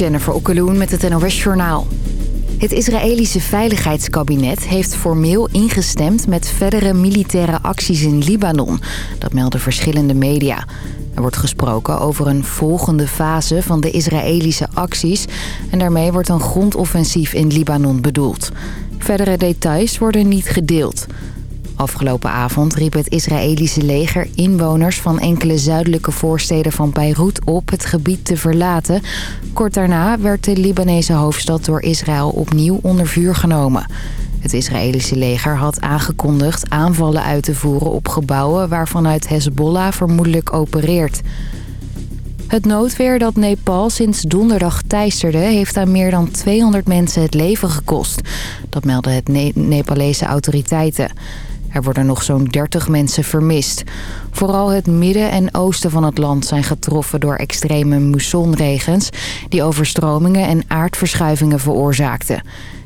Jennifer Okkeloen met het NOS Journaal. Het Israëlische Veiligheidskabinet heeft formeel ingestemd met verdere militaire acties in Libanon. Dat melden verschillende media. Er wordt gesproken over een volgende fase van de Israëlische acties... en daarmee wordt een grondoffensief in Libanon bedoeld. Verdere details worden niet gedeeld... Afgelopen avond riep het Israëlische leger inwoners van enkele zuidelijke voorsteden van Beirut op het gebied te verlaten. Kort daarna werd de Libanese hoofdstad door Israël opnieuw onder vuur genomen. Het Israëlische leger had aangekondigd aanvallen uit te voeren op gebouwen waarvanuit Hezbollah vermoedelijk opereert. Het noodweer dat Nepal sinds donderdag teisterde... heeft aan meer dan 200 mensen het leven gekost. Dat melden het Nepalese autoriteiten. Er worden nog zo'n 30 mensen vermist. Vooral het midden en oosten van het land zijn getroffen door extreme mussonregens... die overstromingen en aardverschuivingen veroorzaakten.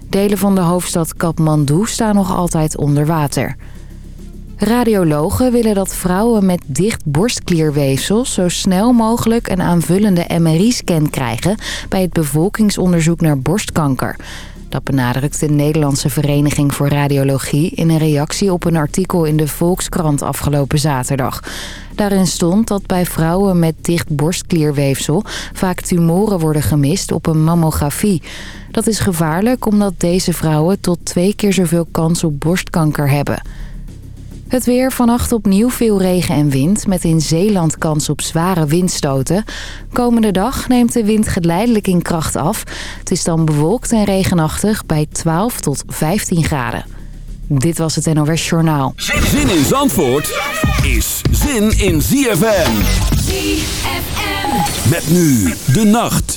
Delen van de hoofdstad Kathmandu staan nog altijd onder water. Radiologen willen dat vrouwen met dicht borstklierweefsel... zo snel mogelijk een aanvullende MRI-scan krijgen... bij het bevolkingsonderzoek naar borstkanker... Dat benadrukt de Nederlandse Vereniging voor Radiologie... in een reactie op een artikel in de Volkskrant afgelopen zaterdag. Daarin stond dat bij vrouwen met dicht borstklierweefsel... vaak tumoren worden gemist op een mammografie. Dat is gevaarlijk omdat deze vrouwen tot twee keer zoveel kans op borstkanker hebben... Het weer vannacht opnieuw veel regen en wind... met in Zeeland kans op zware windstoten. Komende dag neemt de wind geleidelijk in kracht af. Het is dan bewolkt en regenachtig bij 12 tot 15 graden. Dit was het NOS Journaal. Zin in Zandvoort is zin in ZFM. ZFM. Met nu de nacht.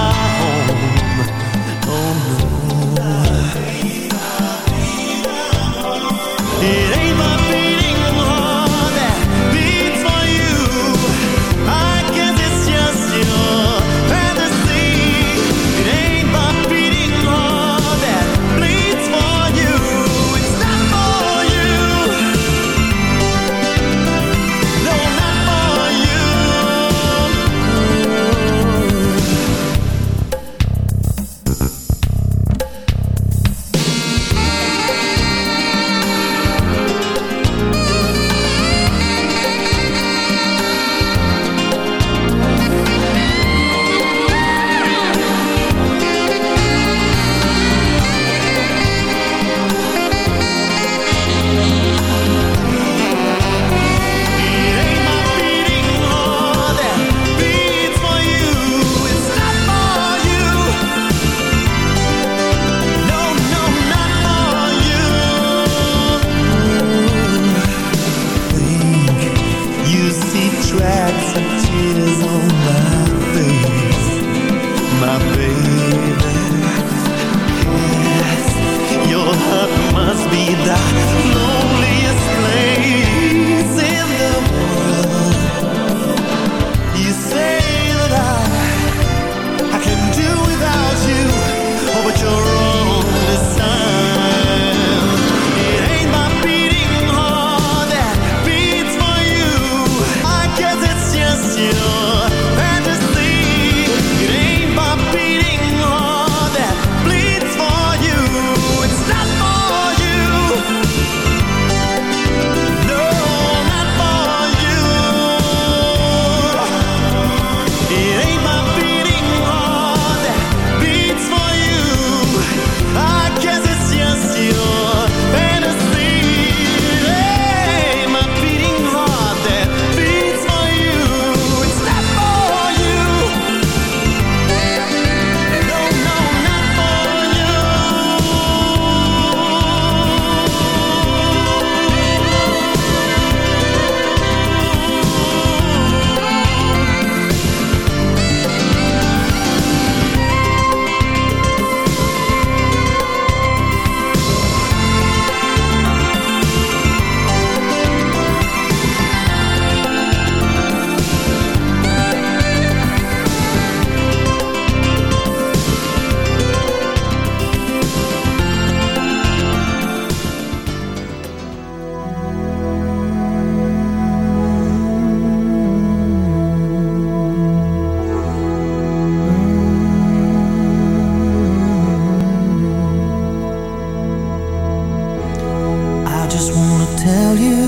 just wanna tell you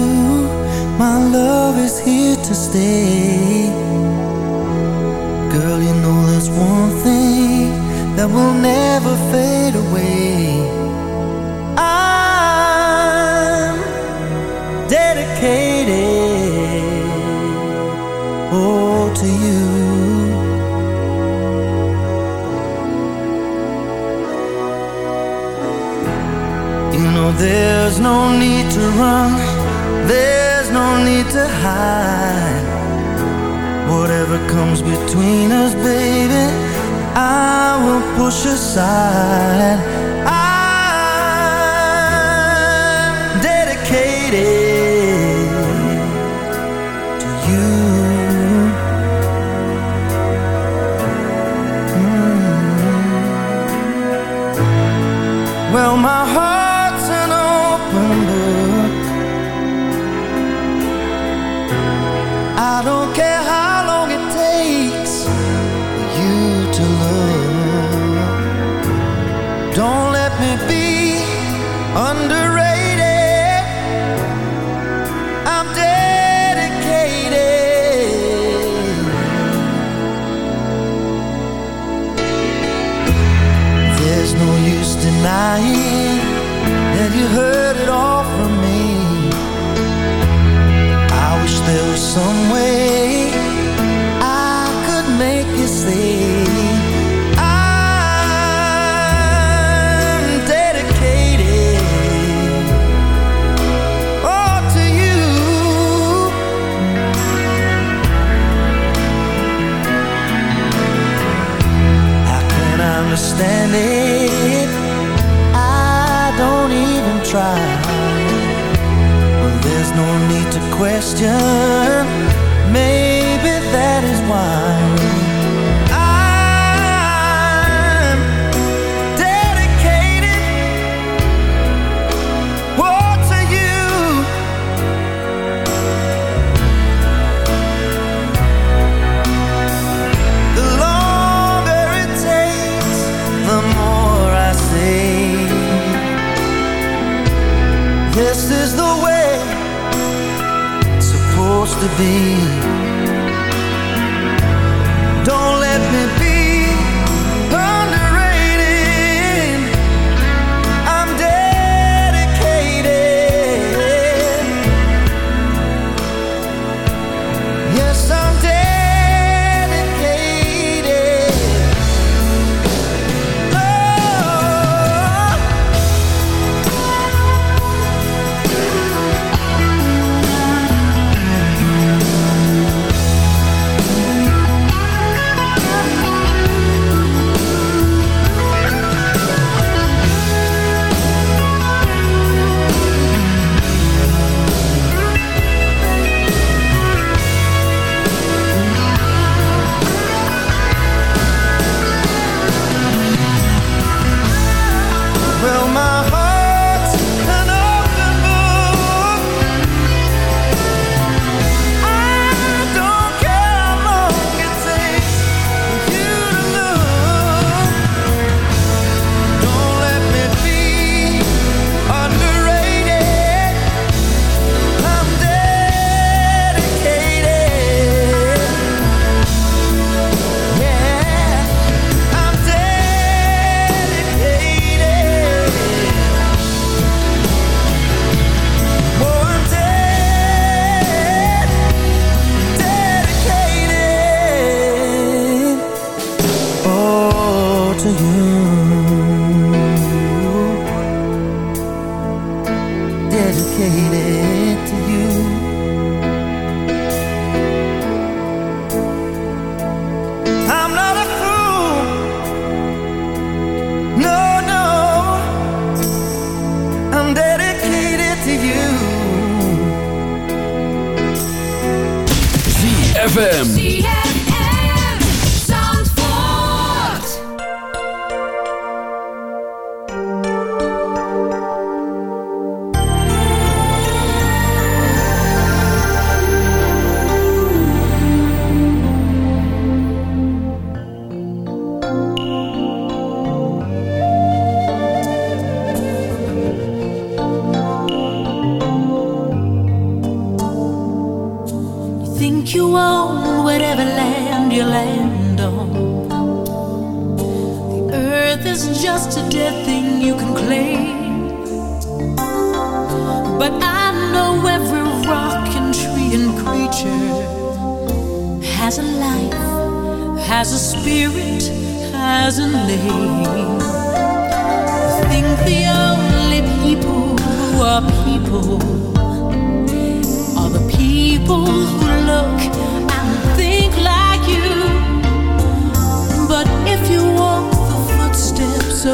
My love is here to stay. Girl, you know there's one thing That will never wrong, there's no need to hide Whatever comes between us, baby. I will push aside heard it all from me. I wish there was some way question. be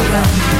around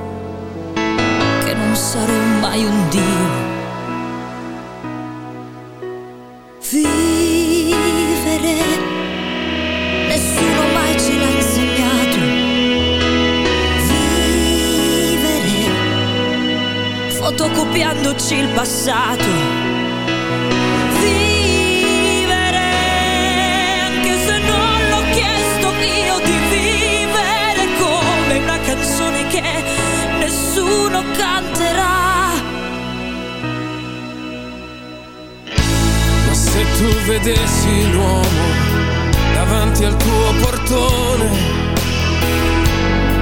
sarò mai un Dio. Vivere, nessuno mai ce l'ha insegnato. Vivere, fotocopiandoci il passato. io di vivere come una canzone che nessuno canta tu vedessi l'uomo davanti al tuo portone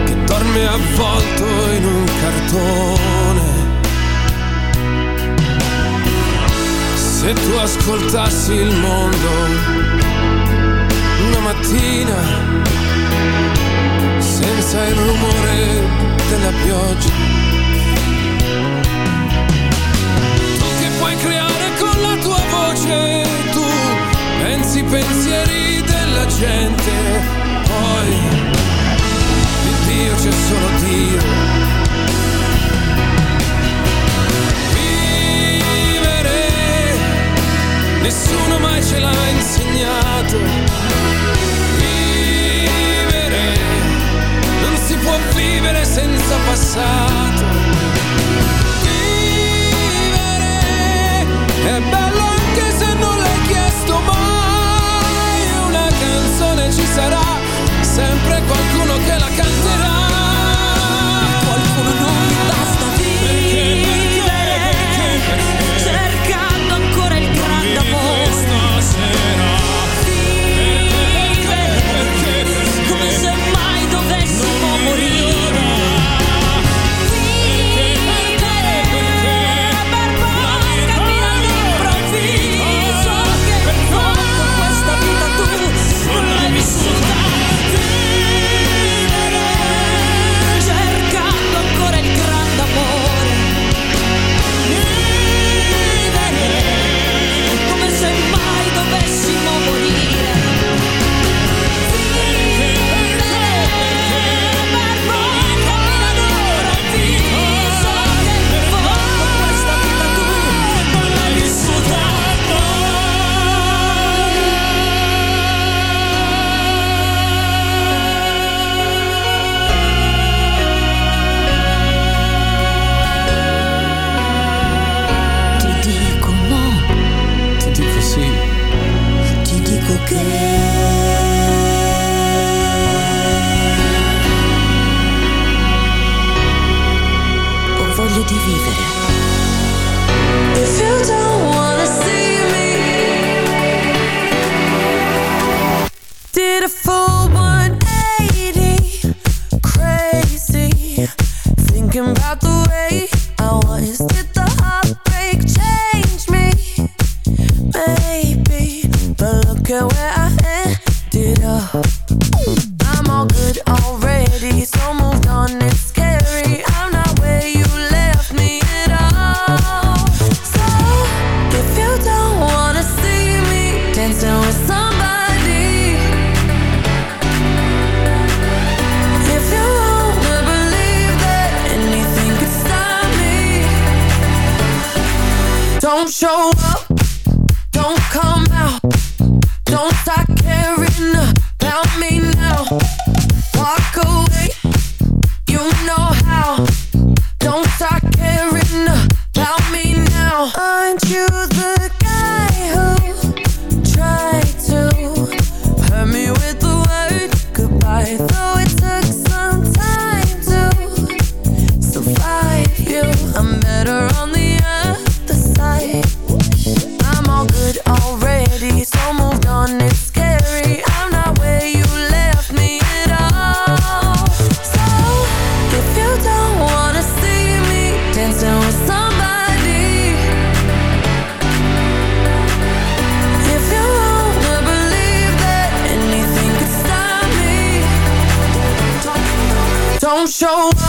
che dorme avvolto in un cartone. Se tu ascoltassi il mondo una mattina don't show up,